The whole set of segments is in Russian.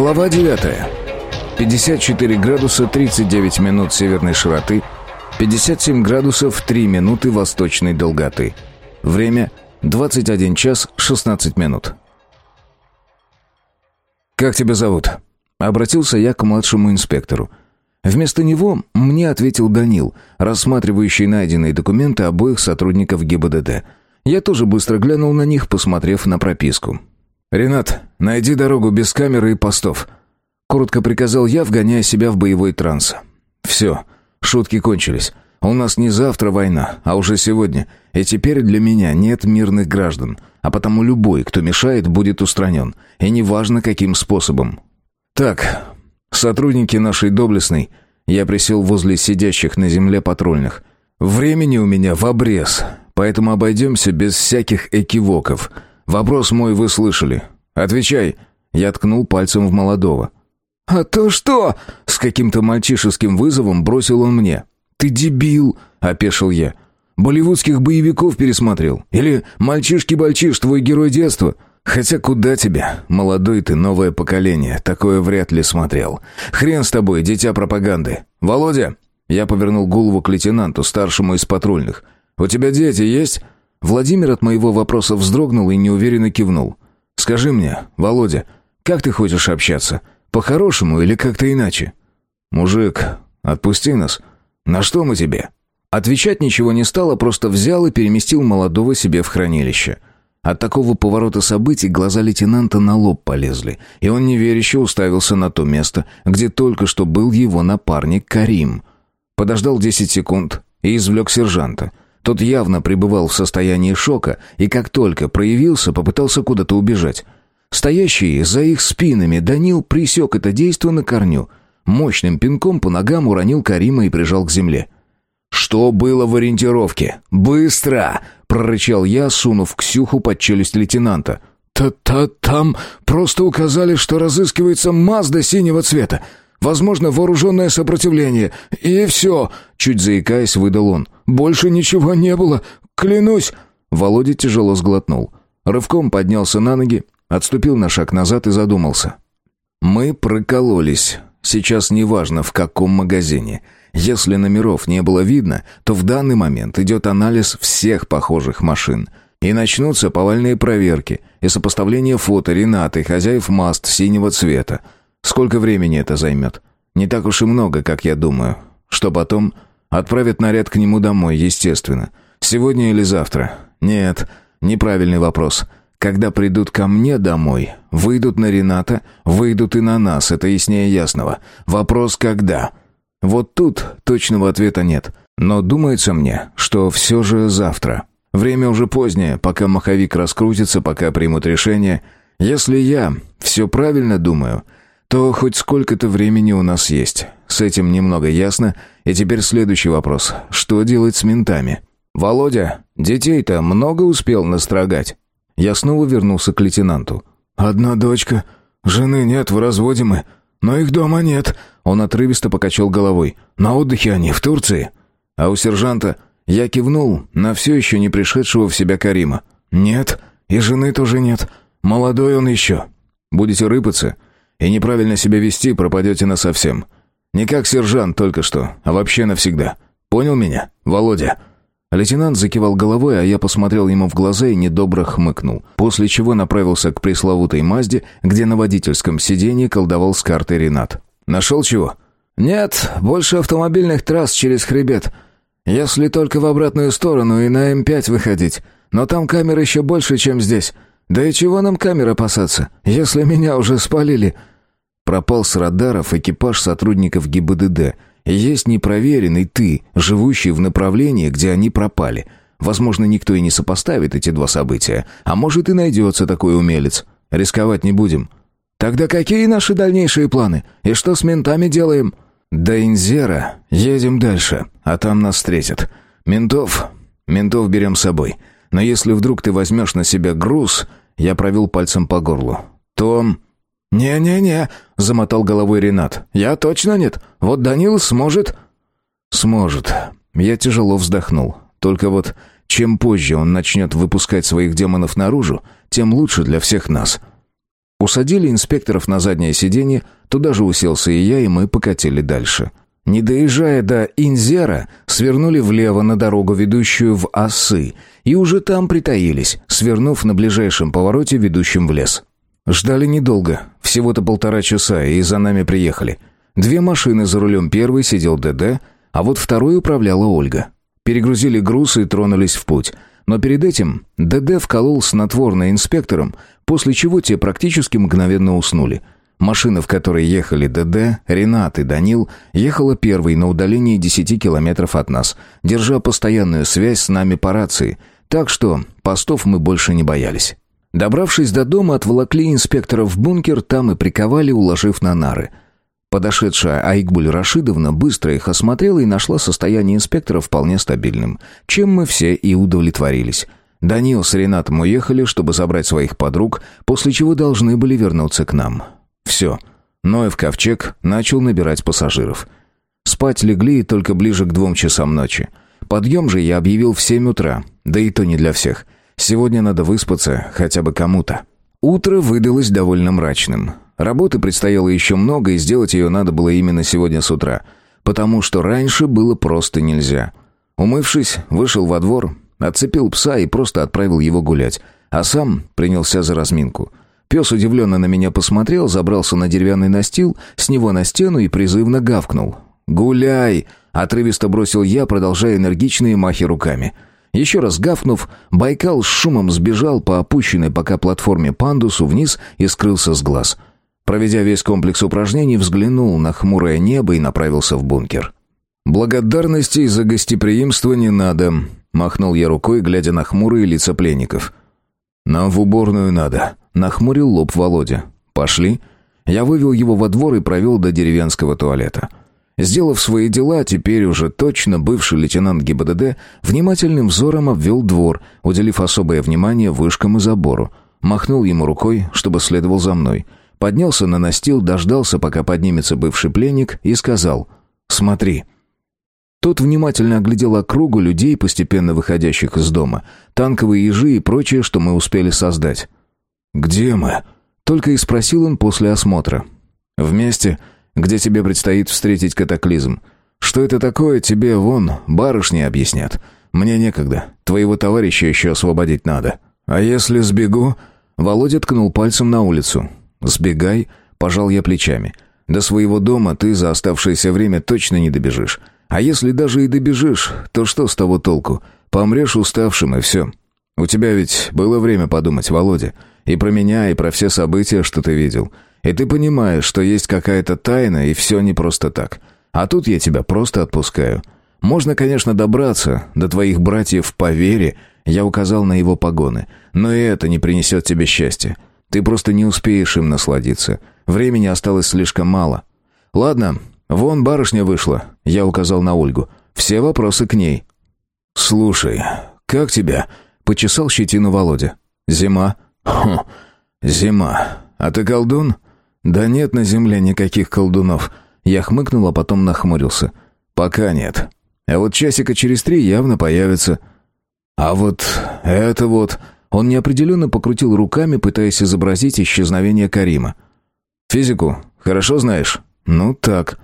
Глава 9. 54 градуса 39 минут северной широты, 57 градусов 3 минуты восточной долготы. Время 21 час 16 минут. «Как тебя зовут?» Обратился я к младшему инспектору. Вместо него мне ответил Данил, рассматривающий найденные документы обоих сотрудников ГИБДД. Я тоже быстро глянул на них, посмотрев на прописку. «Ренат, найди дорогу без камеры и постов», — коротко приказал я, вгоняя себя в боевой транс. «Все, шутки кончились. У нас не завтра война, а уже сегодня, и теперь для меня нет мирных граждан, а потому любой, кто мешает, будет устранен, и неважно каким способом». «Так, сотрудники нашей доблестной...» Я присел возле сидящих на земле патрульных. «Времени у меня в обрез, поэтому обойдемся без всяких экивоков». Вопрос мой вы слышали. Отвечай. Я ткнул пальцем в молодого. А то что? С каким-то мальчишеским вызовом бросил он мне. Ты дебил, опешил я. Болливудских боевиков пересмотрел. Или мальчишки-бальчиш, твой герой детства. Хотя куда тебе? Молодой ты, новое поколение. Такое вряд ли смотрел. Хрен с тобой, дитя пропаганды. Володя, я повернул голову к лейтенанту, старшему из патрульных. У тебя дети есть? Владимир от моего вопроса вздрогнул и неуверенно кивнул. «Скажи мне, Володя, как ты хочешь общаться? По-хорошему или как-то иначе?» «Мужик, отпусти нас. На что мы тебе?» Отвечать ничего не стало, просто взял и переместил молодого себе в хранилище. От такого поворота событий глаза лейтенанта на лоб полезли, и он неверяще уставился на то место, где только что был его напарник Карим. Подождал десять секунд и извлек сержанта. Тот явно пребывал в состоянии шока и как только проявился, попытался куда-то убежать. Стоящий за их спинами Данил присек это действо на корню. Мощным пинком по ногам уронил Карима и прижал к земле. «Что было в ориентировке? Быстро!» — прорычал я, сунув Ксюху под челюсть лейтенанта. «Та-та там просто указали, что разыскивается Мазда синего цвета. Возможно, вооруженное сопротивление. И все!» Чуть заикаясь, выдал он. «Больше ничего не было. Клянусь!» Володя тяжело сглотнул. Рывком поднялся на ноги, отступил на шаг назад и задумался. «Мы прокололись. Сейчас неважно, в каком магазине. Если номеров не было видно, то в данный момент идет анализ всех похожих машин. И начнутся повальные проверки и сопоставление фото Ренаты, хозяев маст синего цвета. Сколько времени это займет? Не так уж и много, как я думаю. Что потом? Отправят наряд к нему домой, естественно. Сегодня или завтра? Нет, неправильный вопрос. Когда придут ко мне домой, выйдут на Рената, выйдут и на нас, это яснее ясного. Вопрос когда? Вот тут точного ответа нет. Но думается мне, что все же завтра. Время уже позднее, пока маховик раскрутится, пока примут решение. Если я все правильно думаю, то хоть сколько-то времени у нас есть. С этим немного ясно. И теперь следующий вопрос. Что делать с ментами? Володя, детей-то много успел настрогать? Я снова вернулся к лейтенанту. Одна дочка. Жены нет, в разводе мы. Но их дома нет. Он отрывисто покачал головой. На отдыхе они, в Турции. А у сержанта я кивнул на все еще не пришедшего в себя Карима. Нет, и жены тоже нет. Молодой он еще. Будете рыпаться? И неправильно себя вести, пропадете насовсем. Не как сержант только что, а вообще навсегда. Понял меня, Володя?» Лейтенант закивал головой, а я посмотрел ему в глаза и недобро хмыкнул, после чего направился к пресловутой Мазде, где на водительском сиденье колдовал с картой Ренат. «Нашел чего?» «Нет, больше автомобильных трасс через хребет. Если только в обратную сторону и на М5 выходить. Но там камер еще больше, чем здесь. Да и чего нам камер опасаться, если меня уже спалили?» Пропал с радаров экипаж сотрудников ГИБДД. Есть непроверенный ты, живущий в направлении, где они пропали. Возможно, никто и не сопоставит эти два события. А может и найдется такой умелец. Рисковать не будем. Тогда какие наши дальнейшие планы? И что с ментами делаем? До Инзера едем дальше, а там нас встретят. Ментов... Ментов берем с собой. Но если вдруг ты возьмешь на себя груз... Я провел пальцем по горлу. То... «Не-не-не», — замотал головой Ренат. «Я точно нет. Вот Данил сможет». «Сможет». Я тяжело вздохнул. Только вот чем позже он начнет выпускать своих демонов наружу, тем лучше для всех нас. Усадили инспекторов на заднее сиденье, туда же уселся и я, и мы покатили дальше. Не доезжая до Инзера, свернули влево на дорогу, ведущую в Осы, и уже там притаились, свернув на ближайшем повороте, ведущем в лес. Ждали недолго, всего-то полтора часа, и за нами приехали. Две машины за рулем первой сидел ДД, а вот второй управляла Ольга. Перегрузили груз и тронулись в путь. Но перед этим ДД вколол снотворное инспекторам, после чего те практически мгновенно уснули – Машина, в которой ехали ДД, Ренат и Данил, ехала первой на удалении 10 километров от нас, держа постоянную связь с нами по рации, так что постов мы больше не боялись. Добравшись до дома, отволокли инспекторов в бункер, там и приковали, уложив на нары. Подошедшая Айкбуль Рашидовна быстро их осмотрела и нашла состояние инспектора вполне стабильным, чем мы все и удовлетворились. Данил с Ренатом уехали, чтобы забрать своих подруг, после чего должны были вернуться к нам. Все. Ноев ковчег начал набирать пассажиров. Спать легли только ближе к двум часам ночи. Подъем же я объявил в семь утра, да и то не для всех. Сегодня надо выспаться хотя бы кому-то. Утро выдалось довольно мрачным. Работы предстояло еще много, и сделать ее надо было именно сегодня с утра, потому что раньше было просто нельзя. Умывшись, вышел во двор, отцепил пса и просто отправил его гулять, а сам принялся за разминку. Пес удивленно на меня посмотрел, забрался на деревянный настил, с него на стену и призывно гавкнул. «Гуляй!» — отрывисто бросил я, продолжая энергичные махи руками. Еще раз гавкнув, Байкал с шумом сбежал по опущенной пока платформе пандусу вниз и скрылся с глаз. Проведя весь комплекс упражнений, взглянул на хмурое небо и направился в бункер. «Благодарностей за гостеприимство не надо», — махнул я рукой, глядя на хмурые лица пленников. «Нам в уборную надо», — нахмурил лоб Володя. «Пошли». Я вывел его во двор и провел до деревенского туалета. Сделав свои дела, теперь уже точно бывший лейтенант ГИБДД внимательным взором обвел двор, уделив особое внимание вышкам и забору. Махнул ему рукой, чтобы следовал за мной. Поднялся на настил, дождался, пока поднимется бывший пленник, и сказал «Смотри». Тот внимательно оглядел округу людей, постепенно выходящих из дома, танковые ежи и прочее, что мы успели создать. «Где мы?» — только и спросил он после осмотра. «Вместе, где тебе предстоит встретить катаклизм. Что это такое, тебе, вон, барышни объяснят. Мне некогда, твоего товарища еще освободить надо. А если сбегу?» Володя ткнул пальцем на улицу. «Сбегай», — пожал я плечами. «До своего дома ты за оставшееся время точно не добежишь. А если даже и добежишь, то что с того толку? Помрешь уставшим и все. У тебя ведь было время подумать, Володя. И про меня, и про все события, что ты видел. И ты понимаешь, что есть какая-то тайна, и все не просто так. А тут я тебя просто отпускаю. Можно, конечно, добраться до твоих братьев по вере, я указал на его погоны, но и это не принесет тебе счастья. Ты просто не успеешь им насладиться. Времени осталось слишком мало. Ладно, «Вон барышня вышла», — я указал на Ольгу. «Все вопросы к ней». «Слушай, как тебя?» — почесал щетину Володя. «Зима». «Хм, зима. А ты колдун?» «Да нет на земле никаких колдунов». Я хмыкнул, а потом нахмурился. «Пока нет. А вот часика через три явно появится». «А вот это вот...» Он неопределенно покрутил руками, пытаясь изобразить исчезновение Карима. «Физику хорошо знаешь?» «Ну так».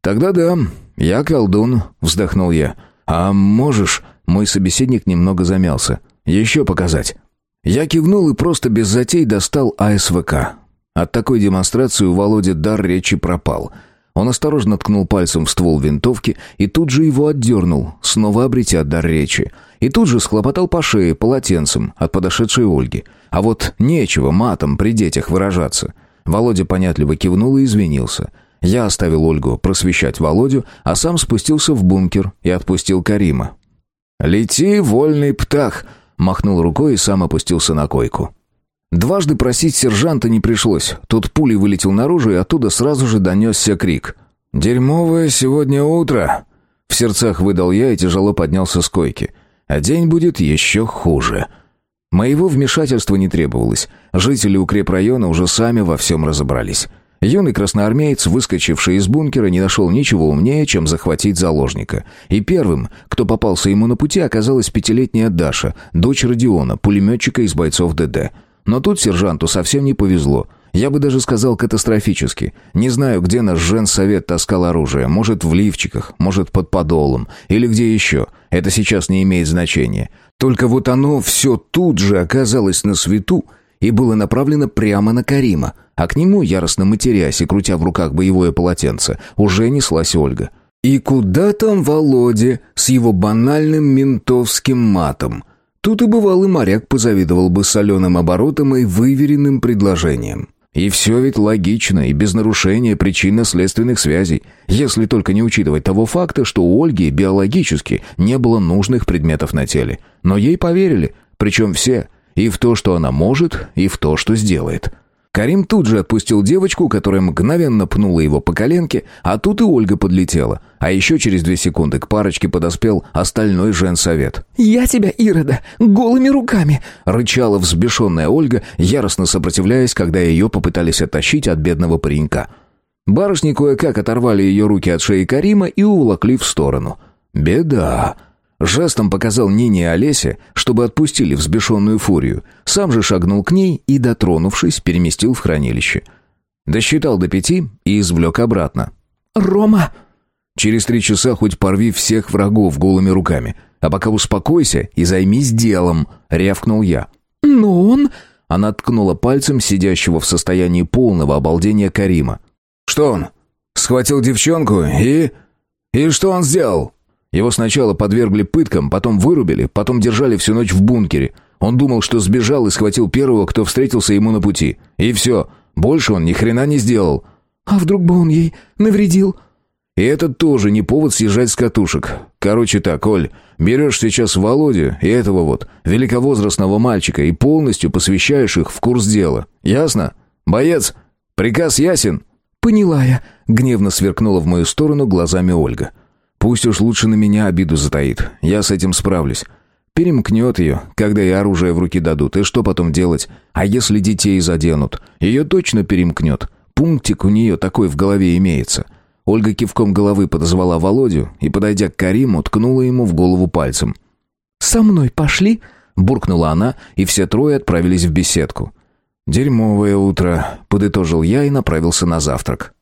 «Тогда да, я колдун», — вздохнул я. «А можешь...» — мой собеседник немного замялся. «Еще показать». Я кивнул и просто без затей достал АСВК. От такой демонстрации у Володи дар речи пропал. Он осторожно ткнул пальцем в ствол винтовки и тут же его отдернул, снова обретя дар речи. И тут же схлопотал по шее полотенцем от подошедшей Ольги. А вот нечего матом при детях выражаться. Володя понятливо кивнул и извинился — я оставил Ольгу просвещать Володю, а сам спустился в бункер и отпустил Карима. «Лети, вольный птах!» — махнул рукой и сам опустился на койку. Дважды просить сержанта не пришлось. Тут пулей вылетел наружу, и оттуда сразу же донесся крик. «Дерьмовое сегодня утро!» В сердцах выдал я и тяжело поднялся с койки. «А день будет еще хуже!» Моего вмешательства не требовалось. Жители укрепрайона уже сами во всем разобрались. Юный красноармеец, выскочивший из бункера, не нашел ничего умнее, чем захватить заложника. И первым, кто попался ему на пути, оказалась пятилетняя Даша, дочь Родиона, пулеметчика из бойцов ДД. Но тут сержанту совсем не повезло. Я бы даже сказал катастрофически. Не знаю, где наш женсовет таскал оружие. Может, в лифчиках, может, под подолом. Или где еще. Это сейчас не имеет значения. Только вот оно все тут же оказалось на свету и было направлено прямо на Карима. А к нему, яростно матерясь и крутя в руках боевое полотенце, уже неслась Ольга. И куда там Володя с его банальным ментовским матом? Тут и бывалый моряк позавидовал бы соленым оборотом и выверенным предложением. И все ведь логично и без нарушения причинно-следственных связей, если только не учитывать того факта, что у Ольги биологически не было нужных предметов на теле. Но ей поверили, причем все, и в то, что она может, и в то, что сделает. Карим тут же отпустил девочку, которая мгновенно пнула его по коленке, а тут и Ольга подлетела. А еще через две секунды к парочке подоспел остальной женсовет. «Я тебя, Ирода, голыми руками!» — рычала взбешенная Ольга, яростно сопротивляясь, когда ее попытались оттащить от бедного паренька. Барышни кое-как оторвали ее руки от шеи Карима и уволокли в сторону. «Беда!» Жестом показал Нине и Олесе, чтобы отпустили взбешенную фурию. Сам же шагнул к ней и, дотронувшись, переместил в хранилище. Досчитал до пяти и извлек обратно. «Рома!» «Через три часа хоть порви всех врагов голыми руками. А пока успокойся и займись делом», — рявкнул я. «Но он...» Она ткнула пальцем сидящего в состоянии полного обалдения Карима. «Что он? Схватил девчонку и... И что он сделал?» Его сначала подвергли пыткам, потом вырубили, потом держали всю ночь в бункере. Он думал, что сбежал и схватил первого, кто встретился ему на пути. И все. Больше он ни хрена не сделал. А вдруг бы он ей навредил? И это тоже не повод съезжать с катушек. Короче так, Оль, берешь сейчас Володю и этого вот, великовозрастного мальчика, и полностью посвящаешь их в курс дела. Ясно? Боец, приказ ясен?» «Поняла я», — гневно сверкнула в мою сторону глазами Ольга. Пусть уж лучше на меня обиду затаит. Я с этим справлюсь. Перемкнет ее, когда ей оружие в руки дадут. И что потом делать? А если детей заденут? Ее точно перемкнет. Пунктик у нее такой в голове имеется. Ольга кивком головы подозвала Володю и, подойдя к Кариму, ткнула ему в голову пальцем. «Со мной пошли?» — буркнула она, и все трое отправились в беседку. «Дерьмовое утро», — подытожил я и направился на завтрак.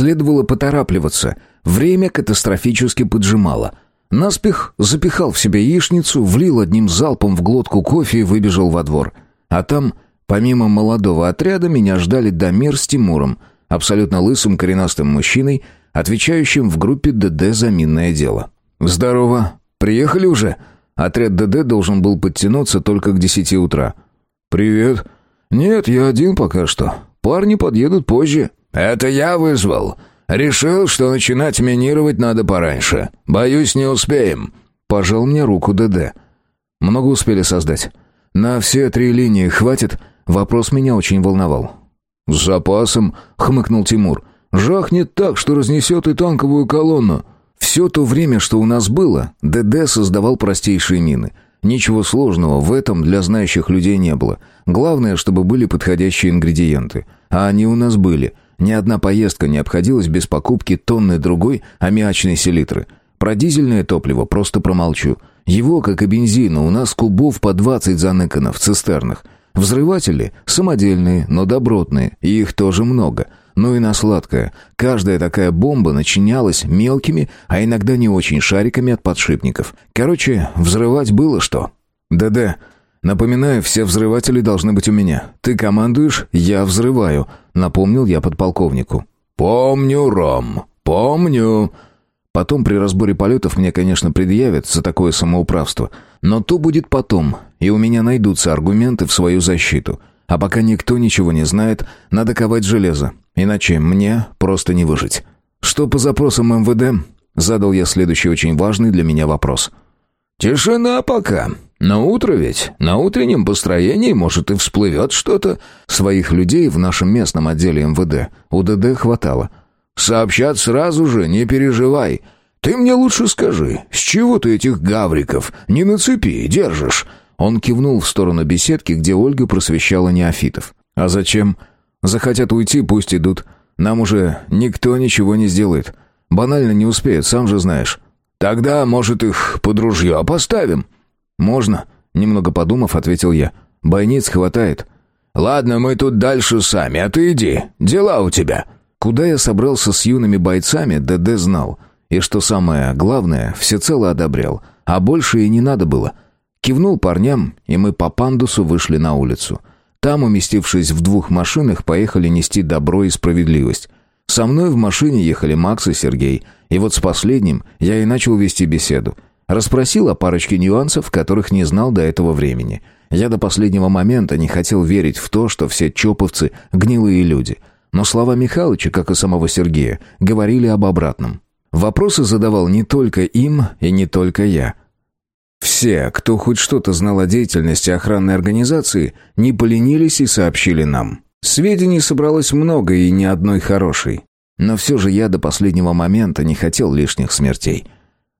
Следовало поторапливаться — Время катастрофически поджимало. Наспех запихал в себя яичницу, влил одним залпом в глотку кофе и выбежал во двор. А там, помимо молодого отряда, меня ждали Дамир с Тимуром, абсолютно лысым коренастым мужчиной, отвечающим в группе ДД за минное дело. «Здорово. Приехали уже?» Отряд ДД должен был подтянуться только к десяти утра. «Привет. Нет, я один пока что. Парни подъедут позже». «Это я вызвал. Решил, что начинать минировать надо пораньше. Боюсь, не успеем. Пожал мне руку ДД. Много успели создать. На все три линии хватит? Вопрос меня очень волновал. С запасом, хмыкнул Тимур. Жахнет так, что разнесет и танковую колонну. Все то время, что у нас было, ДД создавал простейшие мины. Ничего сложного в этом для знающих людей не было. Главное, чтобы были подходящие ингредиенты. А они у нас были — ни одна поездка не обходилась без покупки тонны другой аммиачной селитры. Про дизельное топливо просто промолчу. Его, как и бензина, у нас кубов по 20 заныкано в цистернах. Взрыватели самодельные, но добротные, и их тоже много. Ну и на сладкое. Каждая такая бомба начинялась мелкими, а иногда не очень шариками от подшипников. Короче, взрывать было что. Да-да, Напоминаю, все взрыватели должны быть у меня. Ты командуешь, я взрываю, напомнил я подполковнику. Помню, Ром, помню. Потом при разборе полетов мне, конечно, предъявят за такое самоуправство, но то будет потом, и у меня найдутся аргументы в свою защиту. А пока никто ничего не знает, надо ковать железо, иначе мне просто не выжить. Что по запросам МВД? Задал я следующий очень важный для меня вопрос. Тишина пока. На утро ведь, на утреннем построении, может, и всплывет что-то. Своих людей в нашем местном отделе МВД у ДД хватало. Сообщат сразу же, не переживай. Ты мне лучше скажи, с чего ты этих гавриков не на цепи держишь?» Он кивнул в сторону беседки, где Ольга просвещала неофитов. «А зачем? Захотят уйти, пусть идут. Нам уже никто ничего не сделает. Банально не успеют, сам же знаешь». «Тогда, может, их под ружье поставим?» «Можно», — немного подумав, ответил я. «Бойниц хватает. Ладно, мы тут дальше сами, а ты иди. Дела у тебя». Куда я собрался с юными бойцами, ДД знал. И что самое главное, всецело одобрял. А больше и не надо было. Кивнул парням, и мы по пандусу вышли на улицу. Там, уместившись в двух машинах, поехали нести добро и справедливость. Со мной в машине ехали Макс и Сергей. И вот с последним я и начал вести беседу. Расспросил о парочке нюансов, которых не знал до этого времени. Я до последнего момента не хотел верить в то, что все чоповцы — гнилые люди — но слова Михалыча, как и самого Сергея, говорили об обратном. Вопросы задавал не только им и не только я. Все, кто хоть что-то знал о деятельности охранной организации, не поленились и сообщили нам. Сведений собралось много и ни одной хорошей. Но все же я до последнего момента не хотел лишних смертей.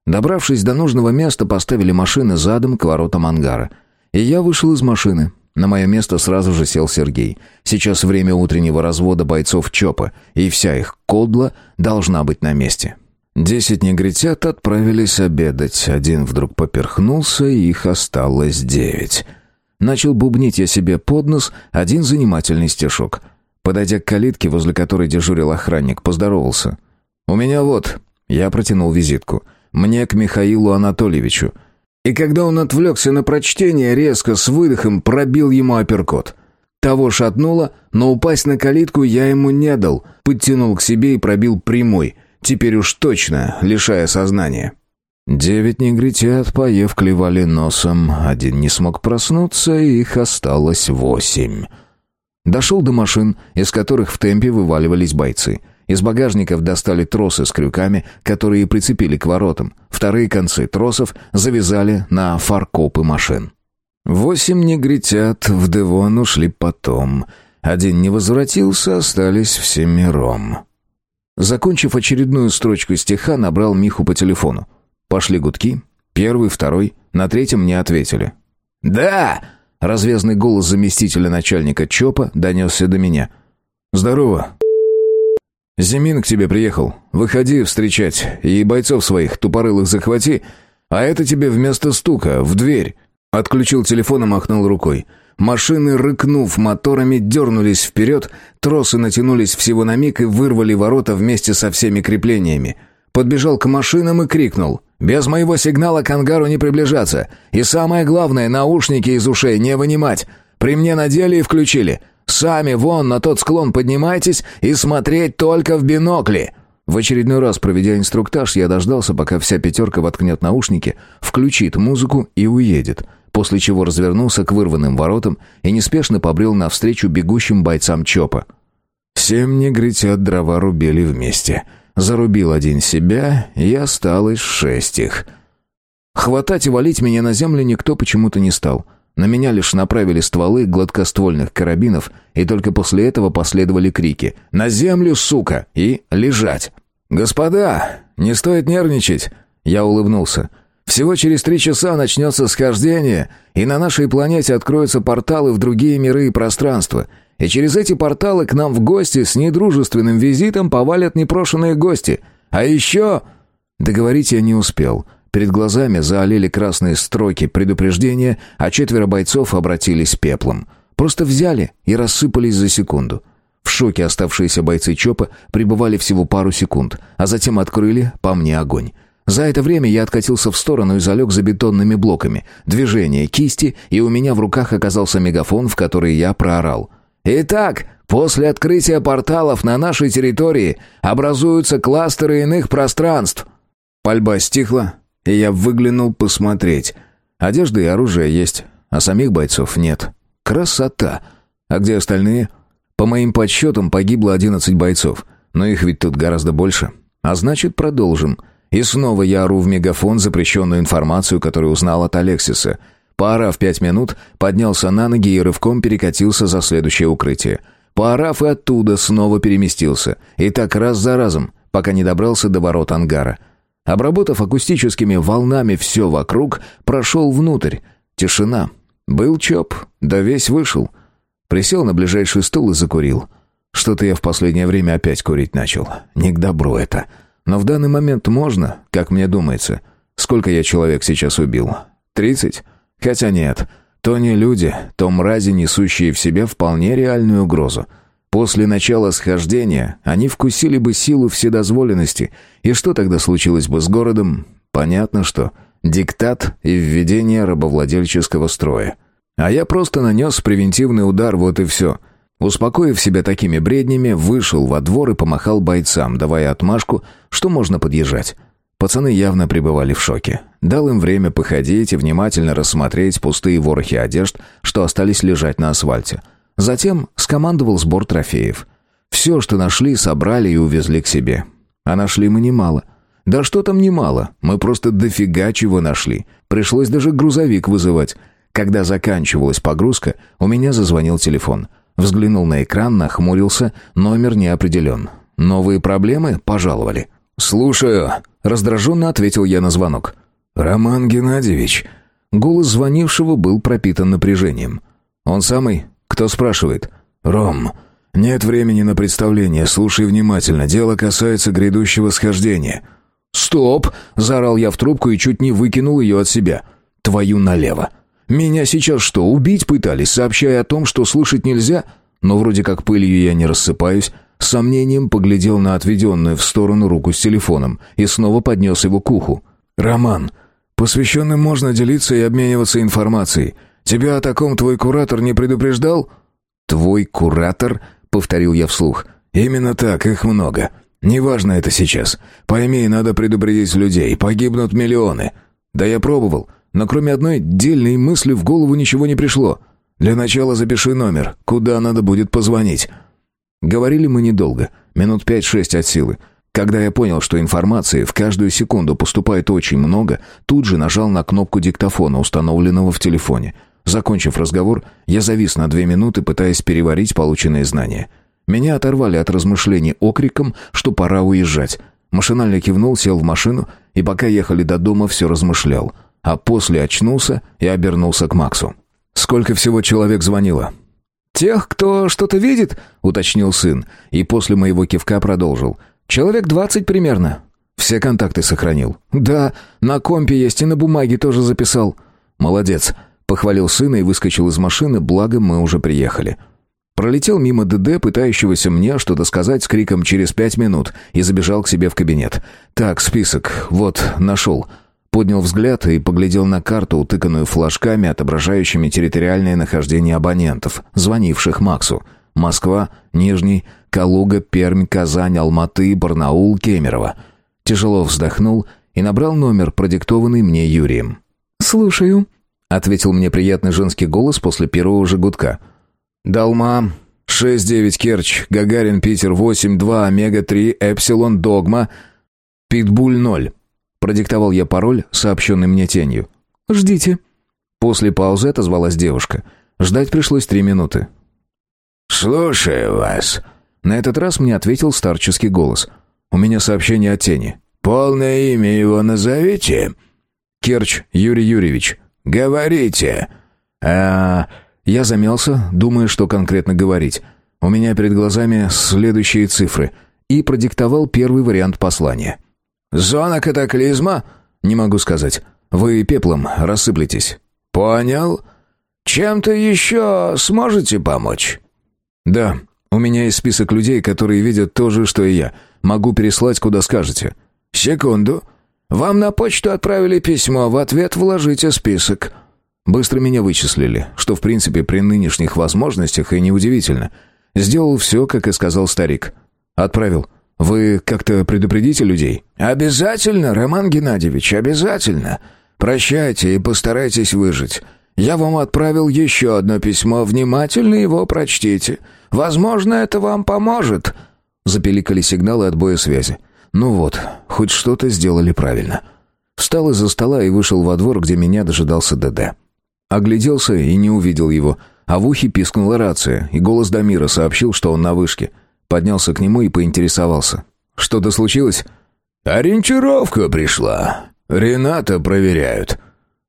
Добравшись до нужного места, поставили машины задом к воротам ангара. И я вышел из машины, на мое место сразу же сел Сергей. Сейчас время утреннего развода бойцов ЧОПа, и вся их кодла должна быть на месте. Десять негритят отправились обедать. Один вдруг поперхнулся, и их осталось девять. Начал бубнить я себе под нос один занимательный стишок. Подойдя к калитке, возле которой дежурил охранник, поздоровался. «У меня вот...» Я протянул визитку. «Мне к Михаилу Анатольевичу. И когда он отвлекся на прочтение, резко с выдохом пробил ему апперкот. Того шатнуло, но упасть на калитку я ему не дал, подтянул к себе и пробил прямой, теперь уж точно лишая сознания. Девять негритят, поев, клевали носом, один не смог проснуться, и их осталось восемь. Дошел до машин, из которых в темпе вываливались бойцы. Из багажников достали тросы с крюками, которые прицепили к воротам. Вторые концы тросов завязали на фаркопы машин. Восемь негритят в Девон ушли потом. Один не возвратился, остались всемиром. Закончив очередную строчку стиха, набрал Миху по телефону. Пошли гудки. Первый, второй. На третьем не ответили. «Да!» — развязный голос заместителя начальника ЧОПа донесся до меня. «Здорово. «Зимин к тебе приехал. Выходи встречать. И бойцов своих, тупорылых, захвати. А это тебе вместо стука, в дверь». Отключил телефон и махнул рукой. Машины, рыкнув моторами, дернулись вперед, тросы натянулись всего на миг и вырвали ворота вместе со всеми креплениями. Подбежал к машинам и крикнул. «Без моего сигнала к ангару не приближаться. И самое главное, наушники из ушей не вынимать. При мне надели и включили. Сами вон на тот склон поднимайтесь и смотреть только в бинокли!» В очередной раз, проведя инструктаж, я дождался, пока вся пятерка воткнет наушники, включит музыку и уедет, после чего развернулся к вырванным воротам и неспешно побрел навстречу бегущим бойцам ЧОПа. Семь негритят дрова рубили вместе. Зарубил один себя, и осталось шесть их. Хватать и валить меня на землю никто почему-то не стал — на меня лишь направили стволы гладкоствольных карабинов, и только после этого последовали крики «На землю, сука!» и «Лежать!». «Господа, не стоит нервничать!» Я улыбнулся. «Всего через три часа начнется схождение, и на нашей планете откроются порталы в другие миры и пространства. И через эти порталы к нам в гости с недружественным визитом повалят непрошенные гости. А еще...» Договорить я не успел — Перед глазами заолели красные строки предупреждения, а четверо бойцов обратились пеплом. Просто взяли и рассыпались за секунду. В шоке оставшиеся бойцы ЧОПа пребывали всего пару секунд, а затем открыли по мне огонь. За это время я откатился в сторону и залег за бетонными блоками. Движение кисти, и у меня в руках оказался мегафон, в который я проорал. «Итак, после открытия порталов на нашей территории образуются кластеры иных пространств». Пальба стихла, и я выглянул посмотреть. Одежда и оружие есть, а самих бойцов нет. Красота! А где остальные? По моим подсчетам погибло 11 бойцов, но их ведь тут гораздо больше. А значит, продолжим. И снова я ору в мегафон запрещенную информацию, которую узнал от Алексиса. Поорав пять минут, поднялся на ноги и рывком перекатился за следующее укрытие. Поорав и оттуда снова переместился. И так раз за разом, пока не добрался до ворот ангара — Обработав акустическими волнами все вокруг, прошел внутрь. Тишина. Был ЧОП, да весь вышел. Присел на ближайший стул и закурил. Что-то я в последнее время опять курить начал. Не к добру это. Но в данный момент можно, как мне думается. Сколько я человек сейчас убил? Тридцать? Хотя нет. То не люди, то мрази, несущие в себе вполне реальную угрозу. После начала схождения они вкусили бы силу вседозволенности, и что тогда случилось бы с городом? Понятно, что диктат и введение рабовладельческого строя. А я просто нанес превентивный удар, вот и все. Успокоив себя такими бреднями, вышел во двор и помахал бойцам, давая отмашку, что можно подъезжать. Пацаны явно пребывали в шоке. Дал им время походить и внимательно рассмотреть пустые ворохи одежд, что остались лежать на асфальте. Затем скомандовал сбор трофеев. Все, что нашли, собрали и увезли к себе. А нашли мы немало. Да что там немало, мы просто дофига чего нашли. Пришлось даже грузовик вызывать. Когда заканчивалась погрузка, у меня зазвонил телефон. Взглянул на экран, нахмурился, номер не определен. Новые проблемы пожаловали. «Слушаю», — раздраженно ответил я на звонок. «Роман Геннадьевич». Голос звонившего был пропитан напряжением. «Он самый? Кто спрашивает?» «Ром, нет времени на представление, слушай внимательно, дело касается грядущего схождения». «Стоп!» — заорал я в трубку и чуть не выкинул ее от себя. «Твою налево! Меня сейчас что, убить пытались, сообщая о том, что слышать нельзя? Но вроде как пылью я не рассыпаюсь». Сомнением поглядел на отведенную в сторону руку с телефоном и снова поднес его к уху. «Роман, посвященным можно делиться и обмениваться информацией. Тебя о таком твой куратор не предупреждал?» «Твой куратор?» — повторил я вслух. «Именно так, их много. Неважно это сейчас. Пойми, надо предупредить людей, погибнут миллионы. Да я пробовал, но кроме одной дельной мысли в голову ничего не пришло. Для начала запиши номер, куда надо будет позвонить». Говорили мы недолго, минут пять-шесть от силы. Когда я понял, что информации в каждую секунду поступает очень много, тут же нажал на кнопку диктофона, установленного в телефоне. Закончив разговор, я завис на две минуты, пытаясь переварить полученные знания. Меня оторвали от размышлений окриком, что пора уезжать. Машинально кивнул, сел в машину, и пока ехали до дома, все размышлял. А после очнулся и обернулся к Максу. «Сколько всего человек звонило?» «Тех, кто что-то видит?» — уточнил сын, и после моего кивка продолжил. «Человек двадцать примерно». «Все контакты сохранил?» «Да, на компе есть и на бумаге тоже записал». «Молодец», — похвалил сына и выскочил из машины, благо мы уже приехали. Пролетел мимо ДД, пытающегося мне что-то сказать с криком «через пять минут» и забежал к себе в кабинет. «Так, список. Вот, нашел». Поднял взгляд и поглядел на карту, утыканную флажками, отображающими территориальное нахождение абонентов, звонивших Максу. Москва, Нижний, Калуга, Пермь, Казань, Алматы, Барнаул, Кемерово. Тяжело вздохнул и набрал номер, продиктованный мне Юрием. «Слушаю», — ответил мне приятный женский голос после первого же гудка. «Далма, 6-9 Керчь, Гагарин, Питер, 8-2, Омега-3, Эпсилон, Догма, Питбуль 0». Продиктовал я пароль, сообщенный мне тенью. «Ждите». После паузы отозвалась девушка. Ждать пришлось три минуты. «Слушаю вас». На этот раз мне ответил старческий голос. «У меня сообщение от тени». «Полное имя его назовите?» «Керч Юрий Юрьевич». «Говорите». «А...» Я замялся, думая, что конкретно говорить. У меня перед глазами следующие цифры. И продиктовал первый вариант послания. «Зона катаклизма?» «Не могу сказать. Вы пеплом рассыплетесь». «Понял. Чем-то еще сможете помочь?» «Да. У меня есть список людей, которые видят то же, что и я. Могу переслать, куда скажете». «Секунду. Вам на почту отправили письмо, в ответ вложите список». Быстро меня вычислили, что в принципе при нынешних возможностях и неудивительно. Сделал все, как и сказал старик. Отправил. Вы как-то предупредите людей? Обязательно, Роман Геннадьевич, обязательно. Прощайте и постарайтесь выжить. Я вам отправил еще одно письмо, внимательно его прочтите. Возможно, это вам поможет. Запеликали сигналы отбоя связи. Ну вот, хоть что-то сделали правильно. Встал из-за стола и вышел во двор, где меня дожидался ДД. Огляделся и не увидел его, а в ухе пискнула рация, и голос Дамира сообщил, что он на вышке. Поднялся к нему и поинтересовался. «Что-то случилось?» «Ориентировка пришла. Рената проверяют».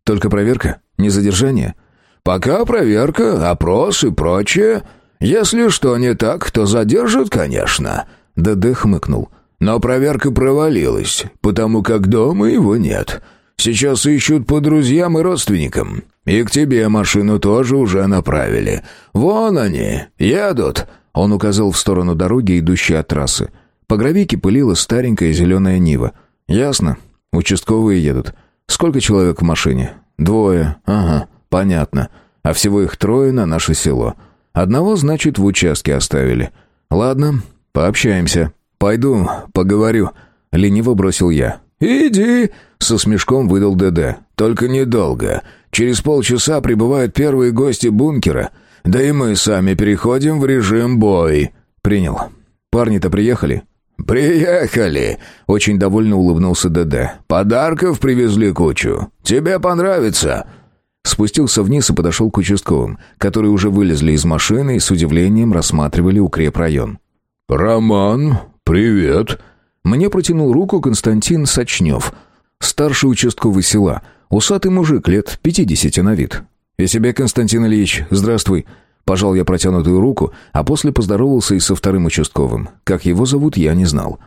«Только проверка? Не задержание?» «Пока проверка, опрос и прочее. Если что не так, то задержат, конечно». ДД хмыкнул. «Но проверка провалилась, потому как дома его нет. Сейчас ищут по друзьям и родственникам. И к тебе машину тоже уже направили. Вон они, едут!» Он указал в сторону дороги, идущей от трассы. По гравийке пылила старенькая зеленая Нива. «Ясно. Участковые едут. Сколько человек в машине?» «Двое. Ага, понятно. А всего их трое на наше село. Одного, значит, в участке оставили. Ладно, пообщаемся. Пойду, поговорю». Лениво бросил я. «Иди!» — со смешком выдал ДД. «Только недолго. Через полчаса прибывают первые гости бункера. Да и мы сами переходим в режим бой». «Принял. Парни-то приехали?» «Приехали!» — очень довольно улыбнулся ДД. «Подарков привезли кучу. Тебе понравится!» Спустился вниз и подошел к участковым, которые уже вылезли из машины и с удивлением рассматривали укрепрайон. «Роман, привет!» Мне протянул руку Константин Сочнев, старший участковый села, усатый мужик лет пятидесяти на вид. «И себе, Константин Ильич, здравствуй!» Пожал я протянутую руку, а после поздоровался и со вторым участковым. Как его зовут, я не знал.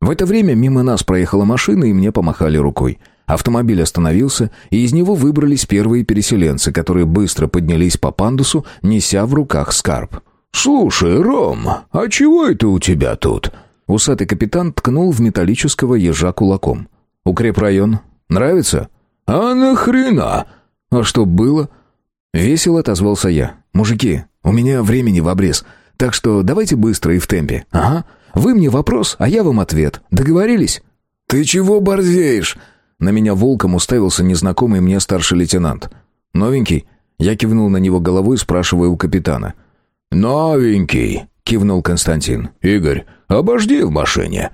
В это время мимо нас проехала машина, и мне помахали рукой. Автомобиль остановился, и из него выбрались первые переселенцы, которые быстро поднялись по пандусу, неся в руках скарб. «Слушай, Ром, а чего это у тебя тут?» Усатый капитан ткнул в металлического ежа кулаком. «Укрепрайон. Нравится?» «А нахрена?» «А что было?» Весело отозвался я. «Мужики, у меня времени в обрез, так что давайте быстро и в темпе. Ага. Вы мне вопрос, а я вам ответ. Договорились?» «Ты чего борзеешь?» На меня волком уставился незнакомый мне старший лейтенант. «Новенький?» Я кивнул на него головой, спрашивая у капитана. «Новенький», — кивнул Константин. «Игорь, обожди в машине».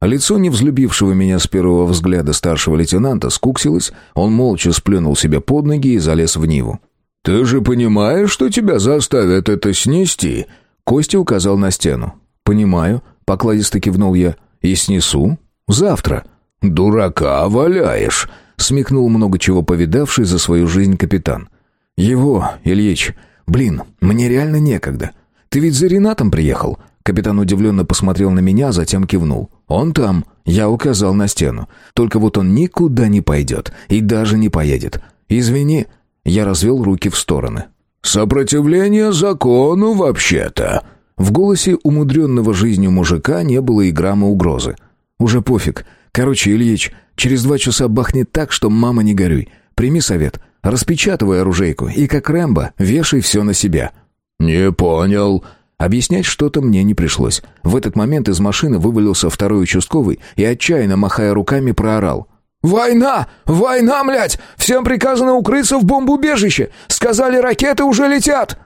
Лицо невзлюбившего меня с первого взгляда старшего лейтенанта скуксилось, он молча сплюнул себе под ноги и залез в Ниву. «Ты же понимаешь, что тебя заставят это снести?» Костя указал на стену. «Понимаю», — покладисто кивнул я. «И снесу? Завтра». «Дурака валяешь», — смекнул много чего повидавший за свою жизнь капитан. «Его, Ильич, блин, мне реально некогда. Ты ведь за Ренатом приехал?» Капитан удивленно посмотрел на меня, затем кивнул. «Он там», — я указал на стену. «Только вот он никуда не пойдет и даже не поедет. Извини», — я развел руки в стороны. «Сопротивление закону, вообще-то». В голосе умудренного жизнью мужика не было и грамма угрозы. «Уже пофиг. Короче, Ильич, через два часа бахнет так, что мама не горюй. Прими совет. Распечатывай оружейку и, как Рэмбо, вешай все на себя». «Не понял». Объяснять что-то мне не пришлось. В этот момент из машины вывалился второй участковый и, отчаянно махая руками, проорал. «Война! Война, млядь! Всем приказано укрыться в бомбоубежище! Сказали, ракеты уже летят!»